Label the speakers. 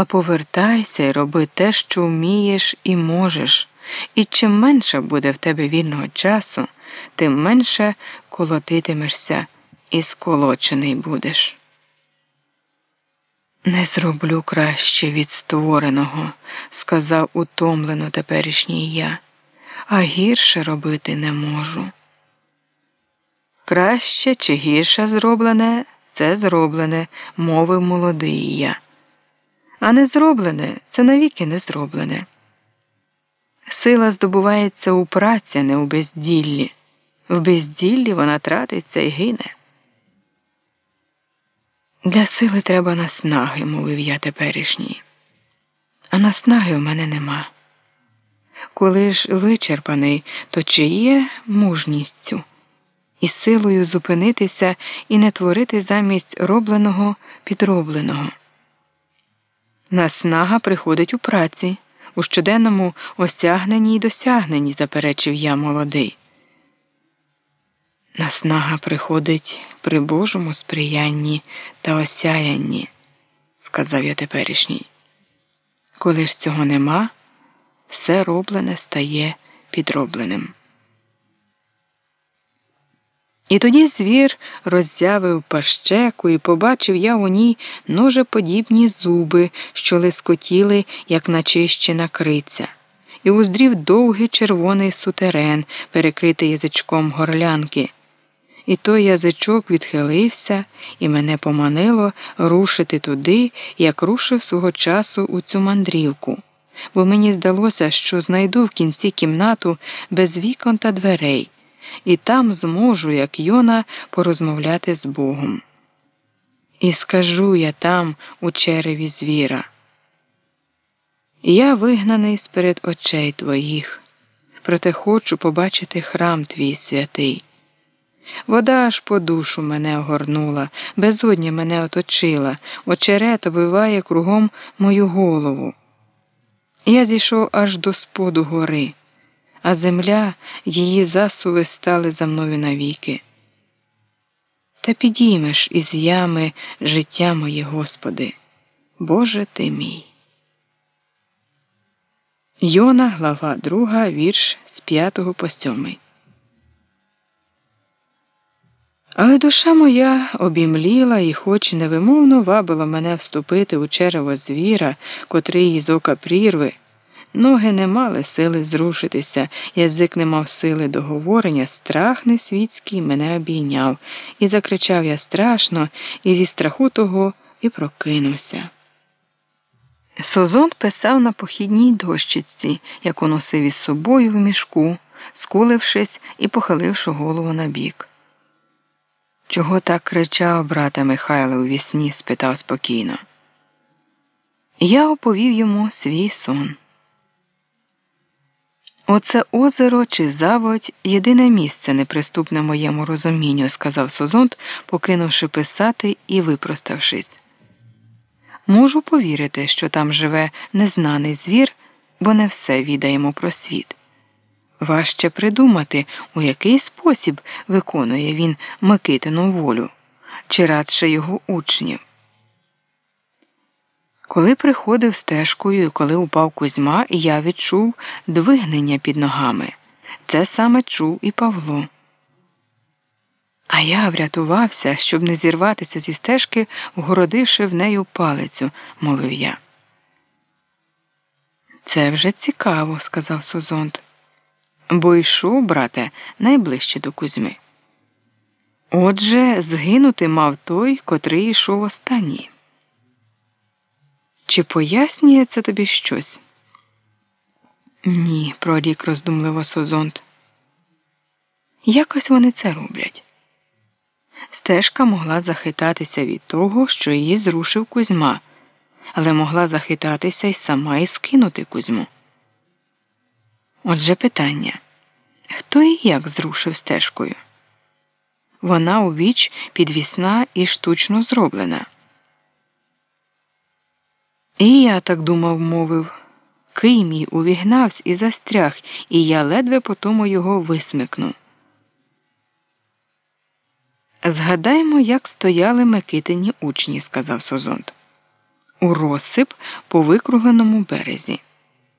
Speaker 1: а повертайся і роби те, що вмієш і можеш. І чим менше буде в тебе вільного часу, тим менше колотитимешся і сколочений будеш. Не зроблю краще від створеного, сказав утомлено теперішній я, а гірше робити не можу. Краще чи гірше зроблене це зроблене, мовив молодий я. А не зроблене це навіки не зроблене. Сила здобувається у праці, а не у безділлі. В безділлі вона тратиться і гине. Для сили треба наснаги, мовив я теперішній. А наснаги в мене нема. Коли ж вичерпаний, то чи є мужністю і силою зупинитися і не творити замість робленого підробленого? Наснага приходить у праці, у щоденному осягненні й досягненні, заперечив я молодий. Наснага приходить при Божому сприянні та осяянні, сказав я теперішній. Коли ж цього нема, все роблене стає підробленим. І тоді звір роззявив пащеку і побачив я у ній ножеподібні зуби, що лискотіли, як начищена криця, і уздрів довгий червоний сутерен, перекритий язичком горлянки. І той язичок відхилився, і мене поманило рушити туди, як рушив свого часу у цю мандрівку, бо мені здалося, що знайду в кінці кімнату без вікон та дверей, і там зможу, як Йона, порозмовляти з Богом. І скажу я там, у череві звіра. Я вигнаний сперед очей твоїх, проте хочу побачити храм твій святий. Вода аж по душу мене огорнула, безодня мене оточила, очерет обиває кругом мою голову. Я зійшов аж до споду гори, а земля, її засуви стали за мною навіки. Та підіймеш із ями життя моє, Господи, Боже ти мій. Йона, глава 2, вірш з 5 по 7. Але душа моя обімліла і, хоч невимовно вабило мене вступити у черево звіра, котрий із ока прірви, ноги не мали сили зрушитися, язик не мав сили до говорення, страх несвітський мене обійняв, і закричав я страшно, і зі страху того і прокинувся. Созон писав на похідній дощиці, яку носив із собою в мішку, скулившись і похиливши голову набік. Чого так кричав брате Михайло у вісні? спитав спокійно. Я оповів йому свій сон. Оце озеро чи заводь єдине місце неприступне моєму розумінню, сказав Созонт, покинувши писати і випроставшись. Можу повірити, що там живе незнаний звір, бо не все відаємо про світ. Важче придумати, у який спосіб виконує він Микитину волю, чи радше його учнів. Коли приходив стежкою і коли упав Кузьма, я відчув двигнення під ногами. Це саме чув і Павло. А я врятувався, щоб не зірватися зі стежки, вгородивши в нею палицю, мовив я. Це вже цікаво, сказав Созонт бо йшов, брате, найближче до Кузьми. Отже, згинути мав той, котрий йшов останній. Чи пояснює це тобі щось? Ні, прорік роздумливо Созонт. Якось вони це роблять. Стежка могла захитатися від того, що її зрушив Кузьма, але могла захитатися й сама і скинути Кузьму. Отже питання хто і як зрушив стежкою? Вона у віч підвісна і штучно зроблена. І я так думав, мовив. Кий мій увігнався і застряг, і я ледве по тому його висмикну. Згадаймо, як стояли Микитині учні, сказав Созонт. у розсип по викругленому березі.